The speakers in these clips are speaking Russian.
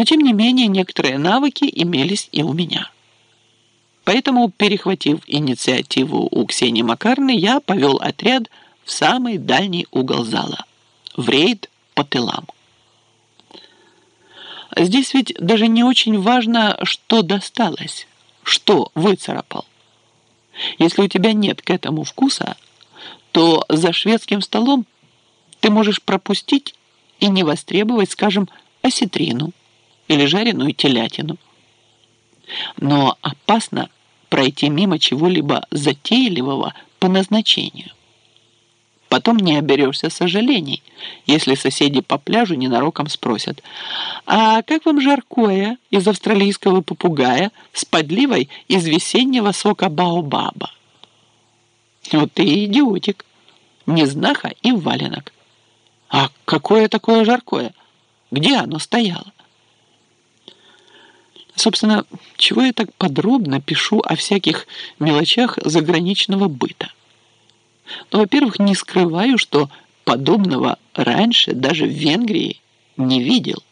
Но, тем не менее, некоторые навыки имелись и у меня. Поэтому, перехватив инициативу у Ксении Макарны, я повел отряд в самый дальний угол зала, в рейд по тылам. Здесь ведь даже не очень важно, что досталось, что выцарапал. Если у тебя нет к этому вкуса, то за шведским столом ты можешь пропустить и не востребовать, скажем, осетрину или жареную телятину. Но опасно пройти мимо чего-либо затейливого по назначению. Потом не оберешься сожалений, если соседи по пляжу ненароком спросят, «А как вам жаркое из австралийского попугая с подливой из весеннего сока баобаба?» Вот ты идиотик, незнаха и валенок. А какое такое жаркое? Где оно стояло? Собственно, чего я так подробно пишу о всяких мелочах заграничного быта? Ну, во-первых, не скрываю, что подобного раньше даже в Венгрии не видел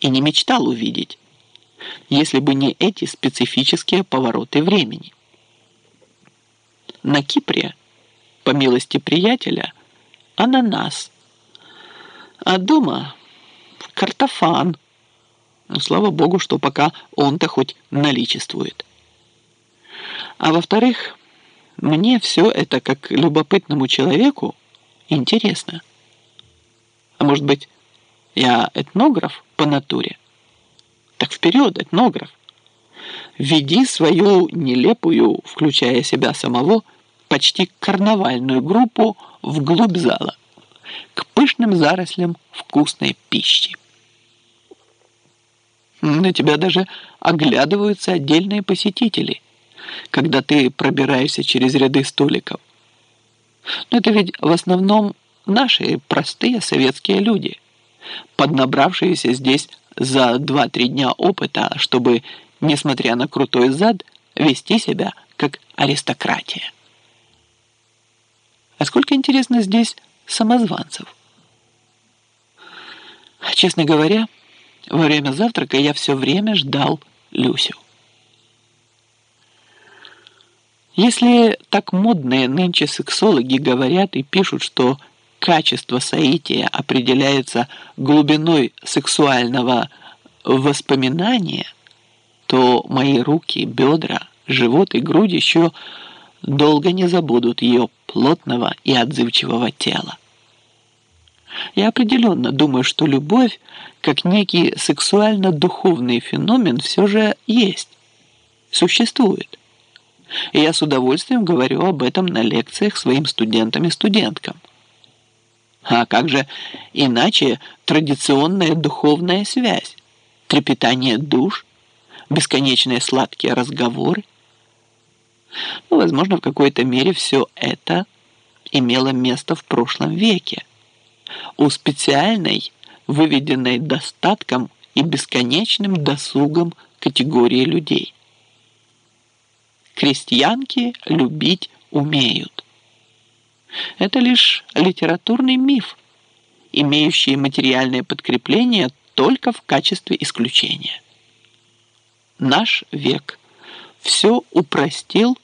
и не мечтал увидеть, если бы не эти специфические повороты времени. На Кипре, по милости приятеля, ананас, а дома картофан – но слава богу, что пока он-то хоть наличествует. А во-вторых, мне все это, как любопытному человеку, интересно. А может быть, я этнограф по натуре? Так вперед, этнограф! Веди свою нелепую, включая себя самого, почти карнавальную группу вглубь зала, к пышным зарослям вкусной пищи. На тебя даже оглядываются отдельные посетители, когда ты пробираешься через ряды столиков. Но это ведь в основном наши простые советские люди, поднабравшиеся здесь за 2-3 дня опыта, чтобы, несмотря на крутой зад, вести себя как аристократия. А сколько, интересно, здесь самозванцев? Честно говоря, во время завтрака я все время ждал Люсю. Если так модные нынче сексологи говорят и пишут, что качество соития определяется глубиной сексуального воспоминания, то мои руки, бедра, живот и грудь еще долго не забудут ее плотного и отзывчивого тела. Я определенно думаю, что любовь, как некий сексуально-духовный феномен, все же есть, существует. И я с удовольствием говорю об этом на лекциях своим студентам и студенткам. А как же иначе традиционная духовная связь, трепетание душ, бесконечные сладкие разговоры? Ну, возможно, в какой-то мере все это имело место в прошлом веке у специальной, выведенной достатком и бесконечным досугом категории людей. Крестьянки любить умеют. Это лишь литературный миф, имеющий материальное подкрепление только в качестве исключения. Наш век все упростил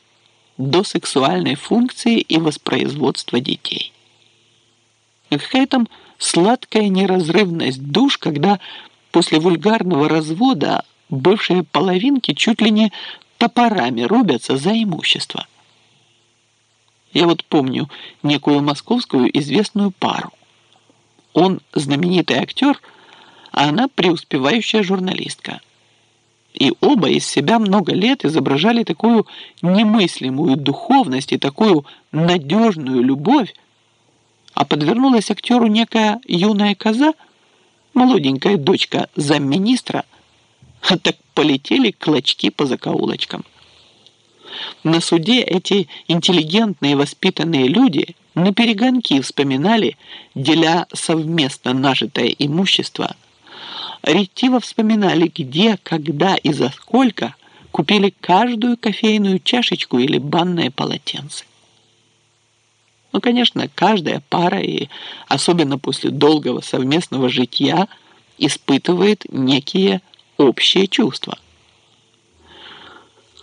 до сексуальной функции и воспроизводства детей. Какая там сладкая неразрывность душ, когда после вульгарного развода бывшие половинки чуть ли не топорами рубятся за имущество. Я вот помню некую московскую известную пару. Он знаменитый актер, а она преуспевающая журналистка. И оба из себя много лет изображали такую немыслимую духовность и такую надежную любовь, а подвернулась актеру некая юная коза, молоденькая дочка замминистра, так полетели клочки по закоулочкам. На суде эти интеллигентные воспитанные люди на перегонки вспоминали, деля совместно нажитое имущество, ретиво вспоминали, где, когда и за сколько купили каждую кофейную чашечку или банное полотенце. Ну, конечно, каждая пара, и особенно после долгого совместного житья, испытывает некие общие чувства.